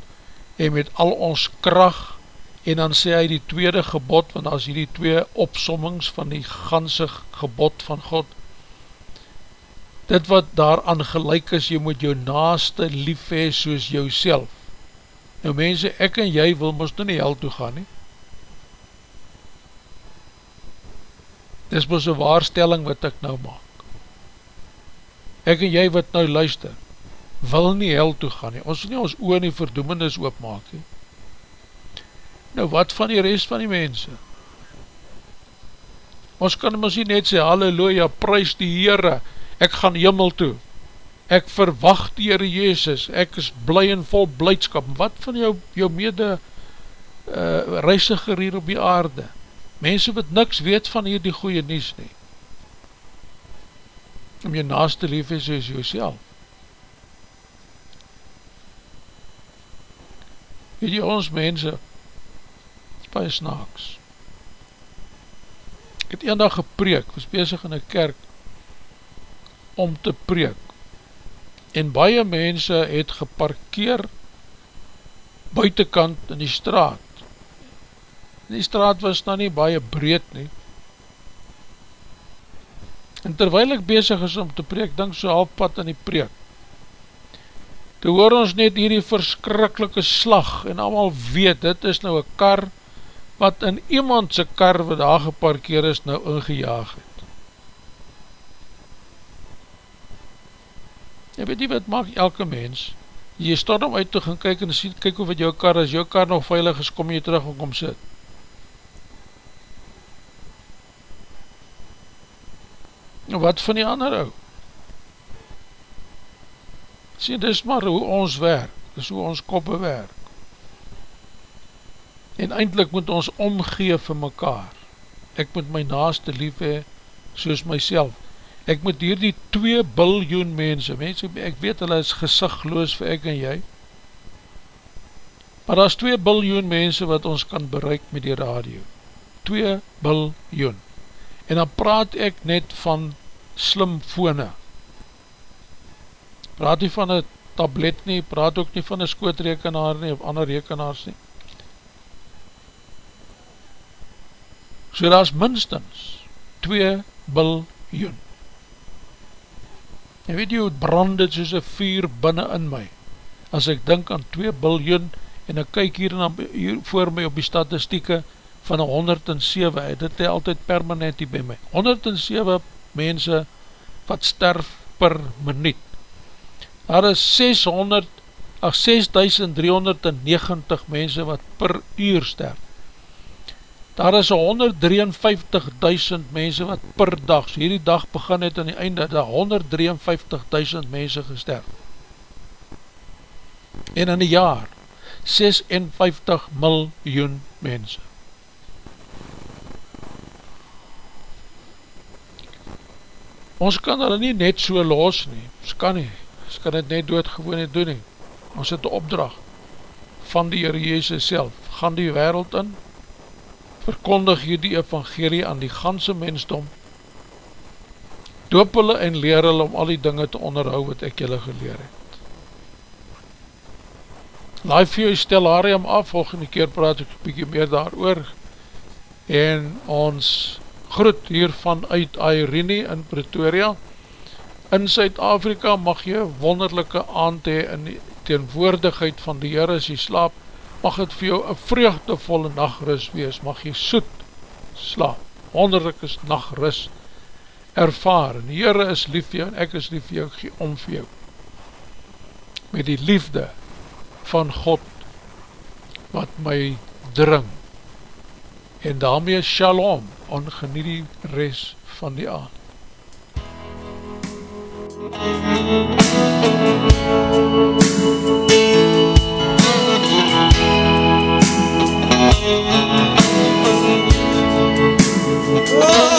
en met al ons kracht, en dan sê hy die tweede gebod, want as hy die twee opsommings van die ganse gebod van God, dit wat daaraan gelijk is, jy moet jou naaste lief hee soos jou self. Nou mense, ek en jy wil ons nou nie hel toe gaan nie. Dis ons een waarstelling wat ek nou maak. Ek en jy wat nou luister, wil nie hel toe gaan nie. Ons nie ons oor nie verdoemenis oopmaak nie. Nou wat van die rest van die mense? Ons kan ons nie net sê, halleluja, prijs die Heere, ek gaan jimmel toe. Ek verwacht die Heere Jezus, ek is bly en vol blijdskap. Wat van jou, jou mede uh, reisiger hier op die aarde? Mense wat niks weet van hier die goeie nies nie. Om jy naaste lief is, is jy self. Weet jy, ons mense, baie snaaks. Ek het een dag gepreek, was bezig in een kerk om te preek. En baie mense het geparkeer buitenkant in die straat. Die straat was nou nie baie breed nie. En terwijl ek bezig is om te preek, denk so half pad in die preek. Toe hoor ons net hierdie verskrikkelike slag en allemaal weet, dit is nou een kar wat in iemand sy kar wat daar geparkeer is nou ingejaag het. Jy weet nie wat maak elke mens, jy storm uit te gaan kyk en sien, kyk of het jou kar is, jou kar nog veilig is, kom jy terug en kom sit. Wat van die ander ou? Sien, dis maar hoe ons werk, dis hoe ons koppe werk en eindelijk moet ons omgee vir mekaar. Ek moet my naaste lief hee, soos myself. Ek moet hier die 2 biljoen mense, mense, ek weet hulle is gezichtloos vir ek en jy, maar daar is 2 biljoen mense wat ons kan bereik met die radio. 2 biljoen. En dan praat ek net van slimfone. Praat nie van een tablet nie, praat ook nie van een skootrekenaar nie, of ander rekenaars nie. So daar is minstens 2 biljoen. En weet jy hoe het brand dit soos een vuur binnen in my, as ek denk aan 2 biljoen, en ek kyk hier, na, hier voor my op die statistieke van 107, dit is altyd permanent hier by my, 107 mense wat sterf per minuut. Daar is 600, ach, 6390 mense wat per uur sterf. Daar is 153.000 mense wat per dag, so hierdie dag begin het aan die einde, daar 153.000 mense gesterf. En in die jaar, 56 miljoen mense. Ons kan hulle nie net so los nie, ons kan nie, ons kan het net doodgewoon nie doen nie. Ons het die opdracht van die Heer Jezus self, gaan die wereld in, verkondig jy die evangelie aan die ganse mensdom, doop hulle en leer hulle om al die dinge te onderhou wat ek julle geleer het. Laai vir jou stellarium af, volgende keer praat ek bykie meer daar oor, en ons groet hier vanuit Airene in Pretoria, in Suid-Afrika mag jy wonderlijke aand hee in die teenwoordigheid van die Heer as jy slaap, mag het vir jou een vreugdevolle nachtrus wees, mag jy soet slaap, wonderlijke nachtrus ervaar, en die Heer is lief vir jou, en ek is lief vir jou, gee om vir jou, met die liefde, van God wat my dring. En daarmee shalom. Ongenie die res van die aand. Oh His Oh.